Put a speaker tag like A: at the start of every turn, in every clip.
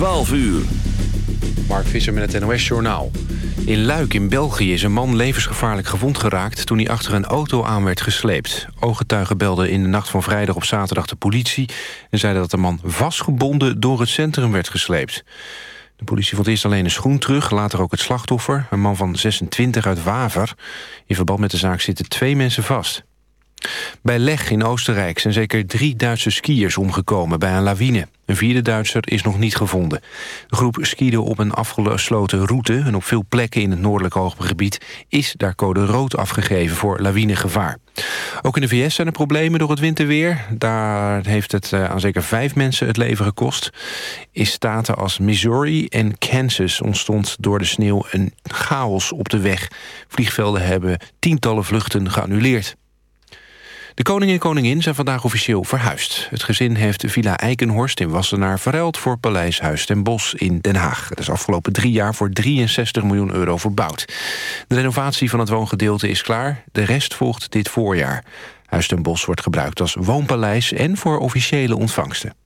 A: 12 uur.
B: Mark Visser met het NOS Journaal. In Luik in België is een man levensgevaarlijk gewond geraakt... toen hij achter een auto aan werd gesleept. Ooggetuigen belden in de nacht van vrijdag op zaterdag de politie... en zeiden dat de man vastgebonden door het centrum werd gesleept. De politie vond eerst alleen een schoen terug, later ook het slachtoffer... een man van 26 uit Waver. In verband met de zaak zitten twee mensen vast. Bij Leg in Oostenrijk zijn zeker drie Duitse skiers omgekomen bij een lawine. Een vierde Duitser is nog niet gevonden. De groep skiede op een afgesloten route... en op veel plekken in het noordelijke hoogtegebied... is daar code rood afgegeven voor lawinegevaar. Ook in de VS zijn er problemen door het winterweer. Daar heeft het eh, aan zeker vijf mensen het leven gekost. In staten als Missouri en Kansas ontstond door de sneeuw een chaos op de weg. Vliegvelden hebben tientallen vluchten geannuleerd. De koning en koningin zijn vandaag officieel verhuisd. Het gezin heeft Villa Eikenhorst in Wassenaar verruild... voor Paleis Huis ten Bosch in Den Haag. Het is afgelopen drie jaar voor 63 miljoen euro verbouwd. De renovatie van het woongedeelte is klaar. De rest volgt dit voorjaar. Huis ten Bosch wordt gebruikt als woonpaleis... en voor officiële ontvangsten.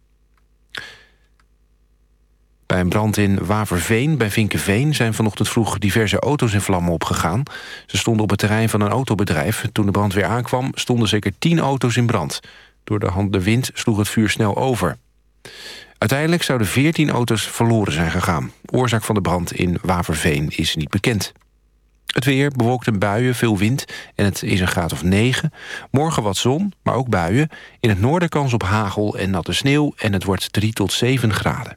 B: Bij een brand in Waverveen bij Vinkenveen zijn vanochtend vroeg diverse auto's in vlammen opgegaan. Ze stonden op het terrein van een autobedrijf. Toen de brand weer aankwam stonden zeker tien auto's in brand. Door de hand de wind sloeg het vuur snel over. Uiteindelijk zouden 14 auto's verloren zijn gegaan. Oorzaak van de brand in Waverveen is niet bekend. Het weer bewolkt een buien, veel wind en het is een graad of 9. Morgen wat zon, maar ook buien. In het noorden kans op hagel en natte sneeuw en het wordt 3 tot 7 graden.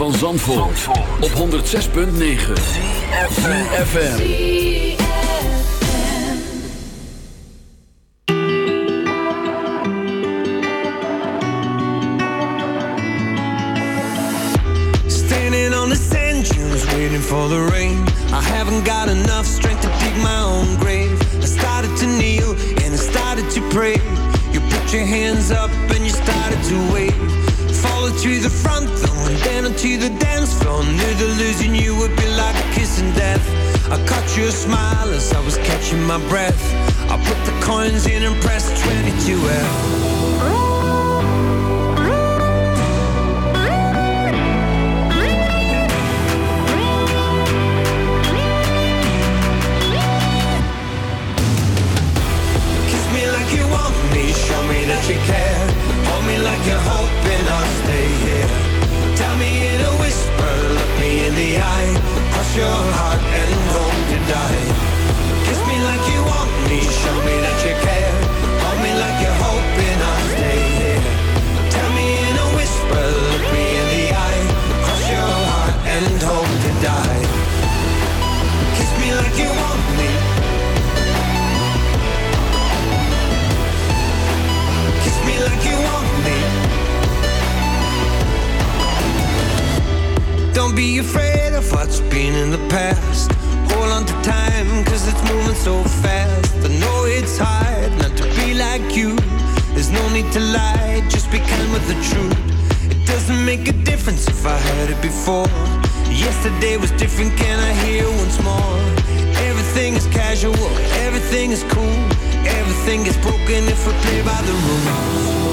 A: van Zandvoort, Zandvoort. op 106.9 CFFM
C: Standing on the sand dunes waiting for the rain. I haven't got enough strength to dig my own grave. I started to kneel and I started to pray. You put your hands up and you started to wave. Follow to the front then onto the dance floor Knew that losing you would be like a kiss and death. I caught your smile as I was catching my breath. I put the coins in and pressed 22L been in the past. Hold on to time cause it's moving so fast. I know it's hard not to be like you. There's no need to lie, just be kind with the truth. It doesn't make a difference if I heard it before. Yesterday was different, can I hear once more? Everything is casual, everything is cool. Everything is broken if we play by the rules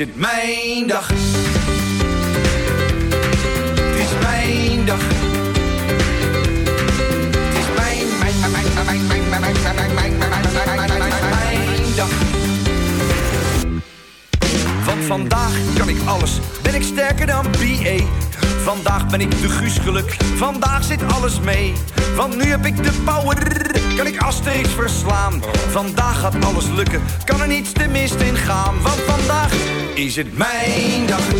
D: isn't. het mijn dag.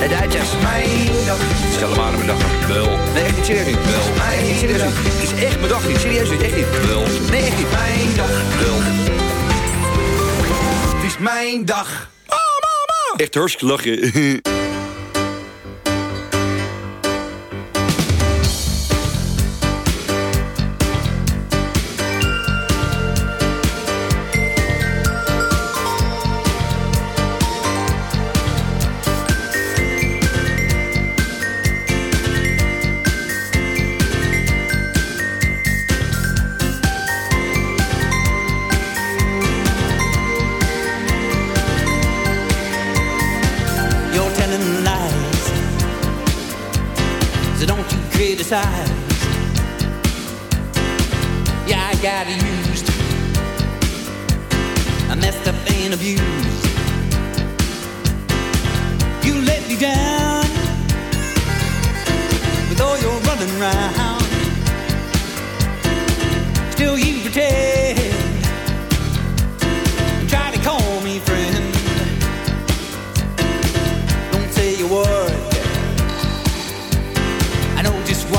E: De Duitsers.
D: Mijn dag. Stel maar aan mijn dag. Wel. Nee, echt niet serieus niet. Wel. Nee, niet serieus niet. Het is echt mijn dag niet. Serieus niet. Echt niet. Wel. Nee, echt niet. Mijn dag. Wel. Het is mijn dag. Oh, mama. Echt hartstikke lachen.
F: you. Yeah, I got used, I messed up and abused. You let me down with all your running round. Still, you pretend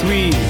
C: sweet.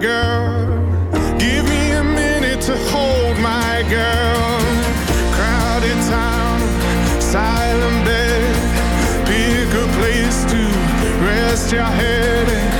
G: Girl. Give me a minute to hold my girl. Rest your.